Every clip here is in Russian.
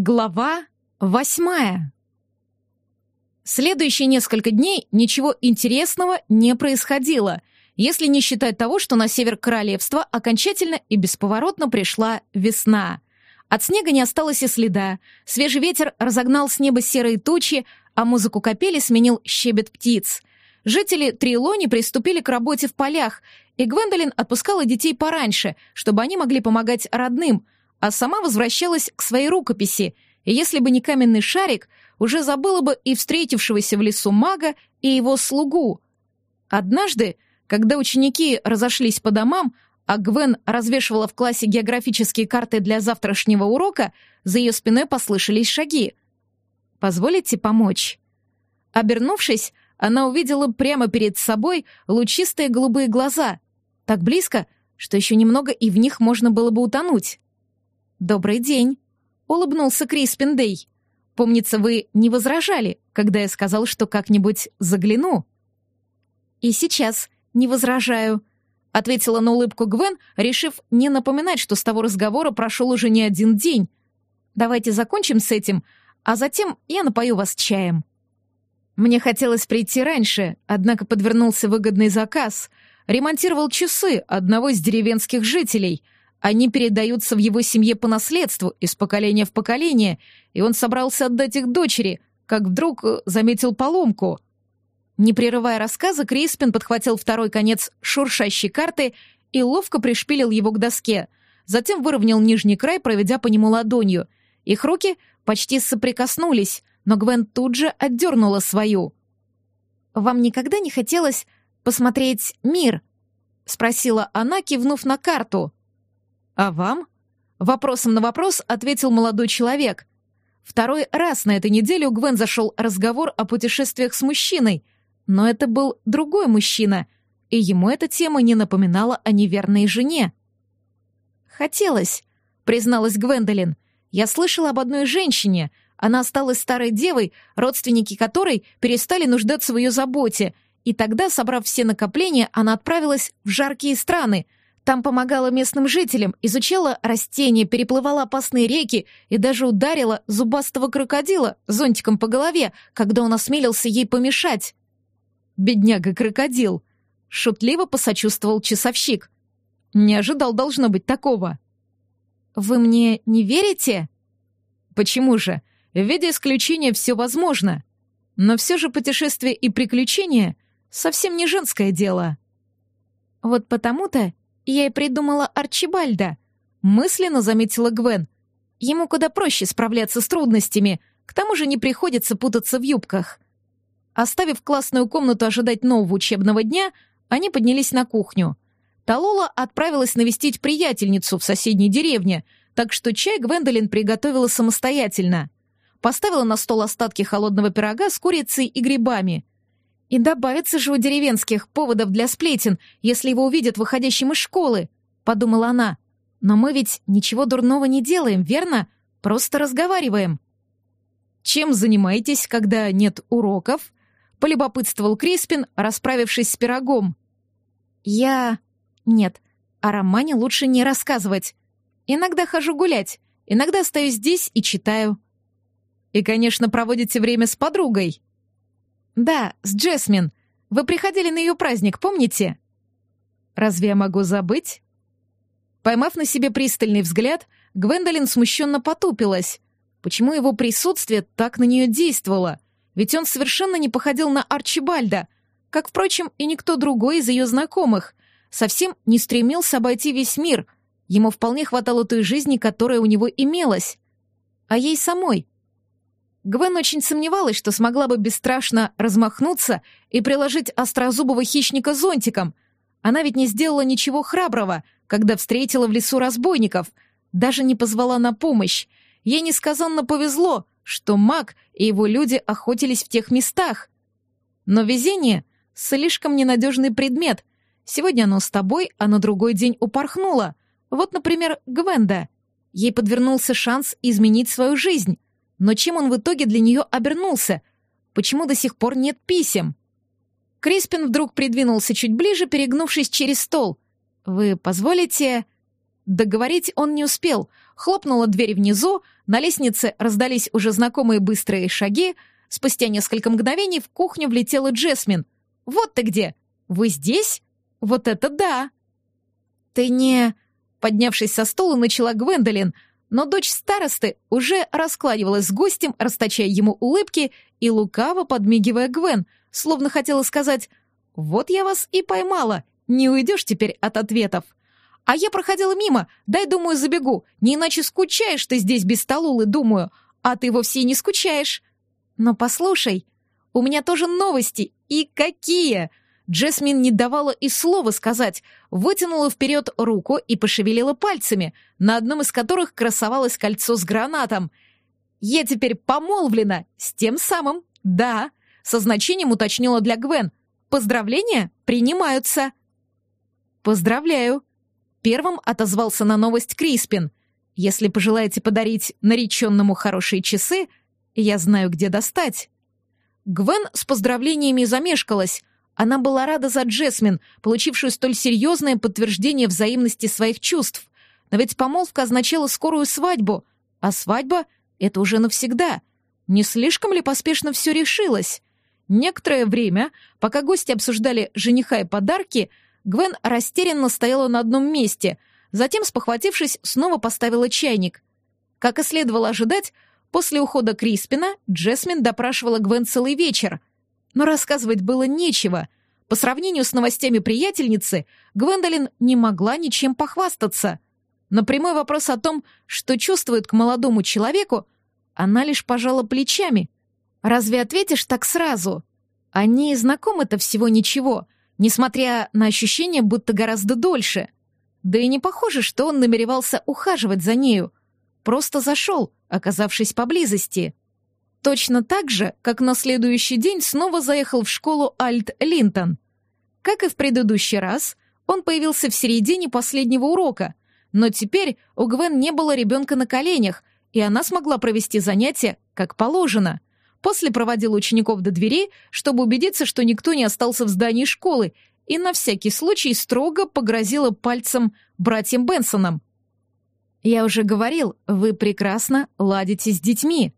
Глава восьмая. Следующие несколько дней ничего интересного не происходило, если не считать того, что на север королевства окончательно и бесповоротно пришла весна. От снега не осталось и следа, свежий ветер разогнал с неба серые тучи, а музыку капели сменил щебет птиц. Жители Трилони приступили к работе в полях, и Гвендолин отпускала детей пораньше, чтобы они могли помогать родным — а сама возвращалась к своей рукописи, и если бы не каменный шарик, уже забыла бы и встретившегося в лесу мага, и его слугу. Однажды, когда ученики разошлись по домам, а Гвен развешивала в классе географические карты для завтрашнего урока, за ее спиной послышались шаги. «Позволите помочь?» Обернувшись, она увидела прямо перед собой лучистые голубые глаза, так близко, что еще немного и в них можно было бы утонуть. «Добрый день», — улыбнулся Крис Пендей. «Помнится, вы не возражали, когда я сказал, что как-нибудь загляну». «И сейчас не возражаю», — ответила на улыбку Гвен, решив не напоминать, что с того разговора прошел уже не один день. «Давайте закончим с этим, а затем я напою вас чаем». Мне хотелось прийти раньше, однако подвернулся выгодный заказ. Ремонтировал часы одного из деревенских жителей — они передаются в его семье по наследству из поколения в поколение, и он собрался отдать их дочери, как вдруг э, заметил поломку. Не прерывая рассказа, Криспин подхватил второй конец шуршащей карты и ловко пришпилил его к доске, затем выровнял нижний край, проведя по нему ладонью. Их руки почти соприкоснулись, но Гвен тут же отдернула свою. «Вам никогда не хотелось посмотреть мир?» — спросила она, кивнув на карту — «А вам?» Вопросом на вопрос ответил молодой человек. Второй раз на этой неделе у Гвен зашел разговор о путешествиях с мужчиной, но это был другой мужчина, и ему эта тема не напоминала о неверной жене. «Хотелось», — призналась Гвендолин. «Я слышала об одной женщине. Она осталась старой девой, родственники которой перестали нуждаться в ее заботе, и тогда, собрав все накопления, она отправилась в жаркие страны — там помогала местным жителям, изучала растения, переплывала опасные реки и даже ударила зубастого крокодила зонтиком по голове, когда он осмелился ей помешать. «Бедняга-крокодил!» — шутливо посочувствовал часовщик. «Не ожидал, должно быть, такого». «Вы мне не верите?» «Почему же? В виде исключения все возможно. Но все же путешествие и приключения — совсем не женское дело». «Вот потому-то я и придумала Арчибальда. Мысленно заметила Гвен. Ему куда проще справляться с трудностями, к тому же не приходится путаться в юбках. Оставив классную комнату ожидать нового учебного дня, они поднялись на кухню. Талола отправилась навестить приятельницу в соседней деревне, так что чай Гвендолин приготовила самостоятельно. Поставила на стол остатки холодного пирога с курицей и грибами — и добавится же у деревенских поводов для сплетен, если его увидят выходящим из школы, подумала она. Но мы ведь ничего дурного не делаем, верно? Просто разговариваем. Чем занимаетесь, когда нет уроков? полюбопытствовал Криспин, расправившись с пирогом. Я нет, о романе лучше не рассказывать. Иногда хожу гулять, иногда остаюсь здесь и читаю. И, конечно, проводите время с подругой. «Да, с Джесмин. Вы приходили на ее праздник, помните?» «Разве я могу забыть?» Поймав на себе пристальный взгляд, Гвендолин смущенно потупилась. Почему его присутствие так на нее действовало? Ведь он совершенно не походил на Арчибальда, как, впрочем, и никто другой из ее знакомых. Совсем не стремился обойти весь мир. Ему вполне хватало той жизни, которая у него имелась. А ей самой Гвен очень сомневалась, что смогла бы бесстрашно размахнуться и приложить острозубого хищника зонтиком. Она ведь не сделала ничего храброго, когда встретила в лесу разбойников, даже не позвала на помощь. Ей несказанно повезло, что маг и его люди охотились в тех местах. Но везение — слишком ненадежный предмет. Сегодня оно с тобой, а на другой день упорхнуло. Вот, например, Гвенда. Ей подвернулся шанс изменить свою жизнь. Но чем он в итоге для нее обернулся? Почему до сих пор нет писем? Криспин вдруг придвинулся чуть ближе, перегнувшись через стол. «Вы позволите...» Договорить он не успел. Хлопнула дверь внизу, на лестнице раздались уже знакомые быстрые шаги. Спустя несколько мгновений в кухню влетела Джесмин. «Вот ты где! Вы здесь? Вот это да!» «Ты не...» Поднявшись со стула, начала Гвендолин, но дочь старосты уже раскладывалась с гостем, расточая ему улыбки и лукаво подмигивая Гвен, словно хотела сказать «Вот я вас и поймала, не уйдешь теперь от ответов». А я проходила мимо, дай, думаю, забегу, не иначе скучаешь ты здесь без столулы, думаю, а ты вовсе не скучаешь. Но послушай, у меня тоже новости, и какие!» Джесмин не давала и слова сказать, вытянула вперед руку и пошевелила пальцами, на одном из которых красовалось кольцо с гранатом. «Я теперь помолвлена с тем самым, да», со значением уточнила для Гвен. «Поздравления принимаются». «Поздравляю», — первым отозвался на новость Криспин. «Если пожелаете подарить нареченному хорошие часы, я знаю, где достать». Гвен с поздравлениями замешкалась, она была рада за Джесмин, получившую столь серьезное подтверждение взаимности своих чувств. Но ведь помолвка означала скорую свадьбу, а свадьба — это уже навсегда. Не слишком ли поспешно все решилось? Некоторое время, пока гости обсуждали жениха и подарки, Гвен растерянно стояла на одном месте, затем, спохватившись, снова поставила чайник. Как и следовало ожидать, после ухода Криспина Джесмин допрашивала Гвен целый вечер — но рассказывать было нечего. По сравнению с новостями приятельницы, Гвендолин не могла ничем похвастаться. На прямой вопрос о том, что чувствует к молодому человеку, она лишь пожала плечами. «Разве ответишь так сразу?» Они знакомы-то всего ничего, несмотря на ощущение, будто гораздо дольше. Да и не похоже, что он намеревался ухаживать за нею. Просто зашел, оказавшись поблизости. Точно так же, как на следующий день снова заехал в школу Альт Линтон. Как и в предыдущий раз, он появился в середине последнего урока, но теперь у Гвен не было ребенка на коленях, и она смогла провести занятия как положено. После проводил учеников до двери, чтобы убедиться, что никто не остался в здании школы, и на всякий случай строго погрозила пальцем братьям Бенсонам. «Я уже говорил, вы прекрасно ладите с детьми», —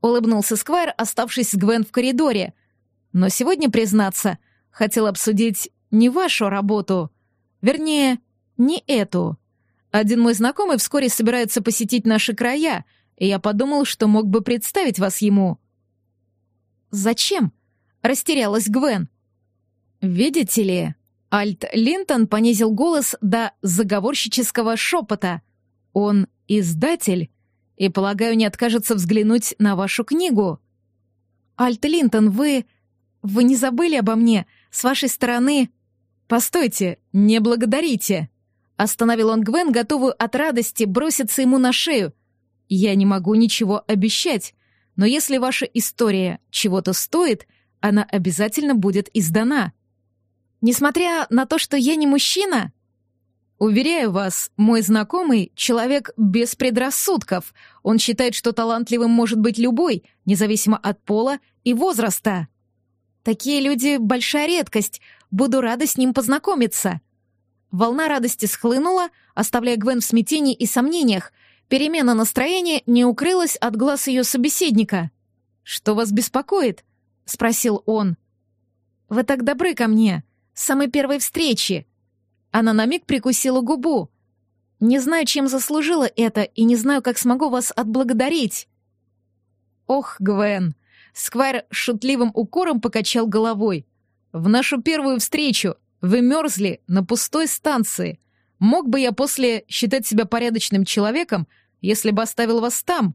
улыбнулся Сквайр, оставшись с Гвен в коридоре. «Но сегодня, признаться, хотел обсудить не вашу работу. Вернее, не эту. Один мой знакомый вскоре собирается посетить наши края, и я подумал, что мог бы представить вас ему». «Зачем?» — растерялась Гвен. «Видите ли...» Альт Линтон понизил голос до заговорщического шепота. «Он издатель и, полагаю, не откажется взглянуть на вашу книгу. Альт Линтон, вы... Вы не забыли обо мне? С вашей стороны... Постойте, не благодарите. Остановил он Гвен, готовую от радости броситься ему на шею. Я не могу ничего обещать, но если ваша история чего-то стоит, она обязательно будет издана. Несмотря на то, что я не мужчина, Уверяю вас, мой знакомый — человек без предрассудков. Он считает, что талантливым может быть любой, независимо от пола и возраста. Такие люди — большая редкость. Буду рада с ним познакомиться. Волна радости схлынула, оставляя Гвен в смятении и сомнениях. Перемена настроения не укрылась от глаз ее собеседника. «Что вас беспокоит?» — спросил он. «Вы так добры ко мне. С самой первой встречи. Она на миг прикусила губу. «Не знаю, чем заслужила это, и не знаю, как смогу вас отблагодарить». «Ох, Гвен!» Сквайр шутливым укором покачал головой. «В нашу первую встречу вы мерзли на пустой станции. Мог бы я после считать себя порядочным человеком, если бы оставил вас там?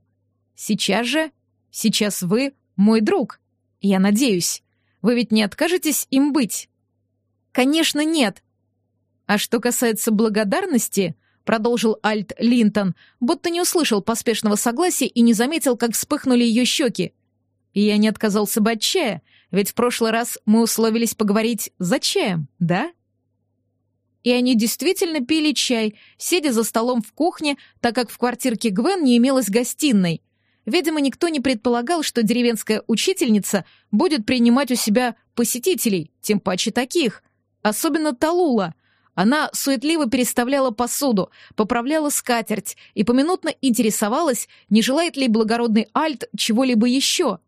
Сейчас же, сейчас вы мой друг. Я надеюсь. Вы ведь не откажетесь им быть?» «Конечно, нет», а что касается благодарности, продолжил Альт Линтон, будто не услышал поспешного согласия и не заметил, как вспыхнули ее щеки. Я не отказался бы от чая, ведь в прошлый раз мы условились поговорить за чаем, да? И они действительно пили чай, сидя за столом в кухне, так как в квартирке Гвен не имелось гостиной. Видимо, никто не предполагал, что деревенская учительница будет принимать у себя посетителей, тем паче таких. Особенно Талула — Она суетливо переставляла посуду, поправляла скатерть и поминутно интересовалась, не желает ли благородный Альт чего-либо еще.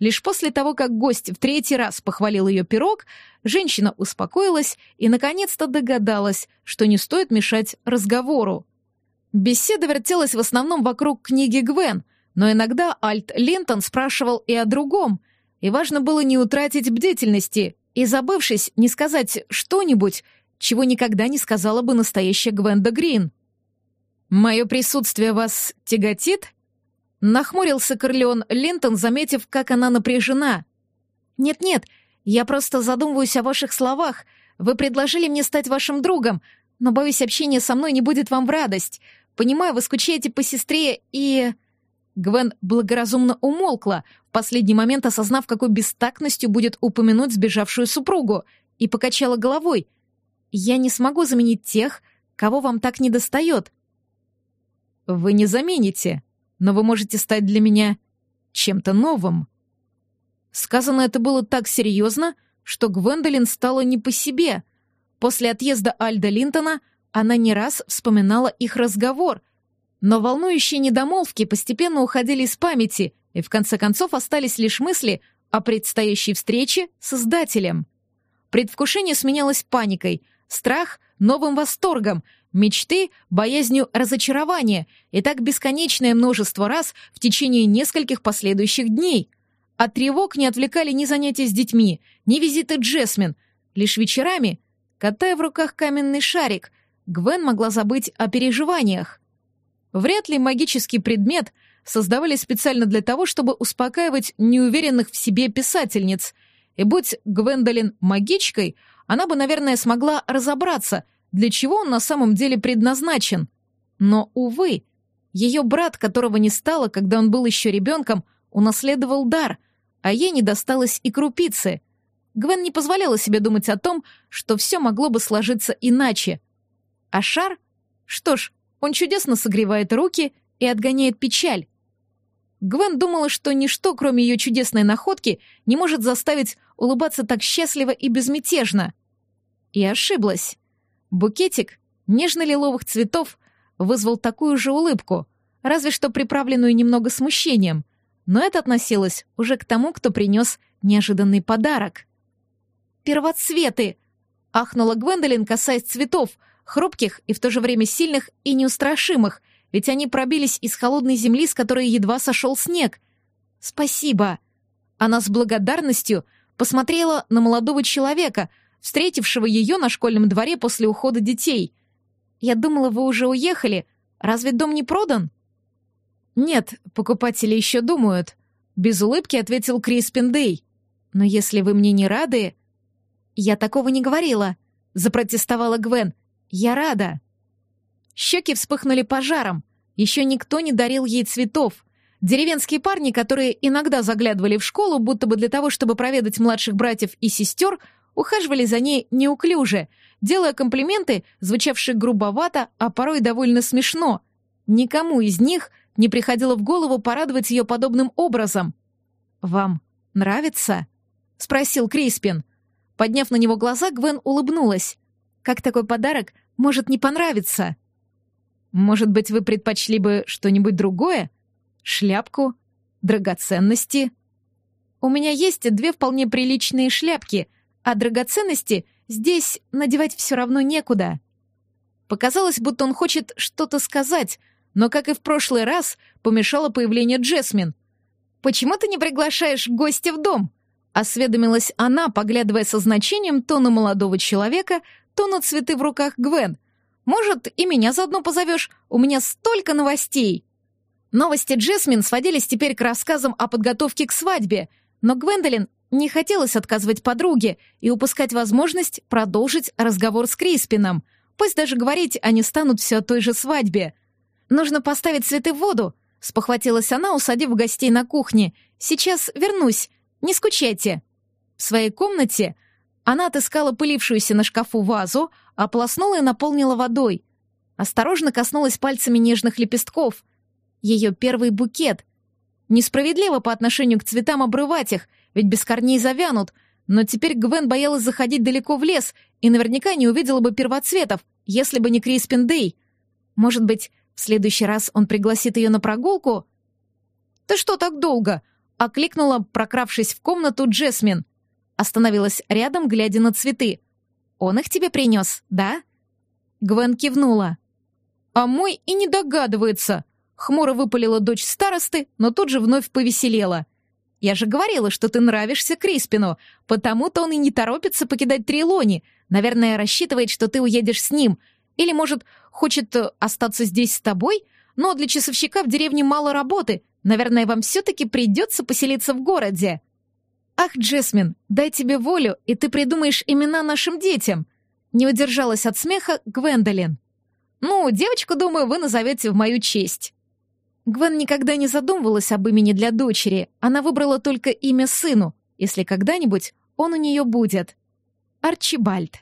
Лишь после того, как гость в третий раз похвалил ее пирог, женщина успокоилась и наконец-то догадалась, что не стоит мешать разговору. Беседа вертелась в основном вокруг книги Гвен, но иногда Альт Линтон спрашивал и о другом, и важно было не утратить бдительности и, забывшись, не сказать что-нибудь, чего никогда не сказала бы настоящая Гвенда Грин. «Мое присутствие вас тяготит?» Нахмурился Корлеон Линтон, заметив, как она напряжена. «Нет-нет, я просто задумываюсь о ваших словах. Вы предложили мне стать вашим другом, но, боюсь, общение со мной не будет вам в радость. Понимаю, вы скучаете по сестре и...» Гвен благоразумно умолкла, в последний момент осознав, какой бестактностью будет упомянуть сбежавшую супругу, и покачала головой. «Я не смогу заменить тех, кого вам так недостает». «Вы не замените», но вы можете стать для меня чем-то новым». Сказано это было так серьезно, что Гвендолин стала не по себе. После отъезда Альда Линтона она не раз вспоминала их разговор, но волнующие недомолвки постепенно уходили из памяти, и в конце концов остались лишь мысли о предстоящей встрече с Издателем. Предвкушение сменялось паникой, страх — новым восторгом — мечты боязнью разочарования, и так бесконечное множество раз в течение нескольких последующих дней. От тревог не отвлекали ни занятия с детьми, ни визиты Джесмин. Лишь вечерами, катая в руках каменный шарик, Гвен могла забыть о переживаниях. Вряд ли магический предмет создавали специально для того, чтобы успокаивать неуверенных в себе писательниц. И будь Гвендолин магичкой, она бы, наверное, смогла разобраться, для чего он на самом деле предназначен. Но, увы, ее брат, которого не стало, когда он был еще ребенком, унаследовал дар, а ей не досталось и крупицы. Гвен не позволяла себе думать о том, что все могло бы сложиться иначе. А шар? Что ж, он чудесно согревает руки и отгоняет печаль. Гвен думала, что ничто, кроме ее чудесной находки, не может заставить улыбаться так счастливо и безмятежно. И ошиблась. Букетик нежно-лиловых цветов вызвал такую же улыбку, разве что приправленную немного смущением, но это относилось уже к тому, кто принес неожиданный подарок. «Первоцветы!» — ахнула Гвендолин, касаясь цветов, хрупких и в то же время сильных и неустрашимых, ведь они пробились из холодной земли, с которой едва сошел снег. «Спасибо!» Она с благодарностью посмотрела на молодого человека — встретившего ее на школьном дворе после ухода детей. «Я думала, вы уже уехали. Разве дом не продан?» «Нет, покупатели еще думают», — без улыбки ответил Крис Пендей. «Но если вы мне не рады...» «Я такого не говорила», — запротестовала Гвен. «Я рада». Щеки вспыхнули пожаром. Еще никто не дарил ей цветов. Деревенские парни, которые иногда заглядывали в школу, будто бы для того, чтобы проведать младших братьев и сестер, ухаживали за ней неуклюже, делая комплименты, звучавшие грубовато, а порой довольно смешно. Никому из них не приходило в голову порадовать ее подобным образом. «Вам нравится?» — спросил Криспин. Подняв на него глаза, Гвен улыбнулась. «Как такой подарок может не понравиться?» «Может быть, вы предпочли бы что-нибудь другое? Шляпку? Драгоценности?» «У меня есть две вполне приличные шляпки», а драгоценности здесь надевать все равно некуда. Показалось, будто он хочет что-то сказать, но, как и в прошлый раз, помешало появление Джесмин. «Почему ты не приглашаешь гостя в дом?» — осведомилась она, поглядывая со значением то на молодого человека, то на цветы в руках Гвен. «Может, и меня заодно позовешь? У меня столько новостей!» Новости Джесмин сводились теперь к рассказам о подготовке к свадьбе, но Гвендолин не хотелось отказывать подруге и упускать возможность продолжить разговор с Криспином. Пусть даже говорить они станут все о той же свадьбе. «Нужно поставить цветы в воду», — спохватилась она, усадив гостей на кухне. «Сейчас вернусь. Не скучайте». В своей комнате она отыскала пылившуюся на шкафу вазу, ополоснула и наполнила водой. Осторожно коснулась пальцами нежных лепестков. Ее первый букет. Несправедливо по отношению к цветам обрывать их — ведь без корней завянут, но теперь Гвен боялась заходить далеко в лес и наверняка не увидела бы первоцветов, если бы не Криспин Дэй. Может быть, в следующий раз он пригласит ее на прогулку? «Ты что так долго?» — окликнула, прокравшись в комнату Джесмин. Остановилась рядом, глядя на цветы. «Он их тебе принес, да?» Гвен кивнула. «А мой и не догадывается!» Хмуро выпалила дочь старосты, но тут же вновь повеселела. «Я же говорила, что ты нравишься Криспину, потому-то он и не торопится покидать Трилони. Наверное, рассчитывает, что ты уедешь с ним. Или, может, хочет э, остаться здесь с тобой? Но для часовщика в деревне мало работы. Наверное, вам все-таки придется поселиться в городе». «Ах, Джесмин, дай тебе волю, и ты придумаешь имена нашим детям!» Не удержалась от смеха Гвендолин. «Ну, девочку, думаю, вы назовете в мою честь». Гвен никогда не задумывалась об имени для дочери. Она выбрала только имя сыну, если когда-нибудь он у нее будет. Арчибальд.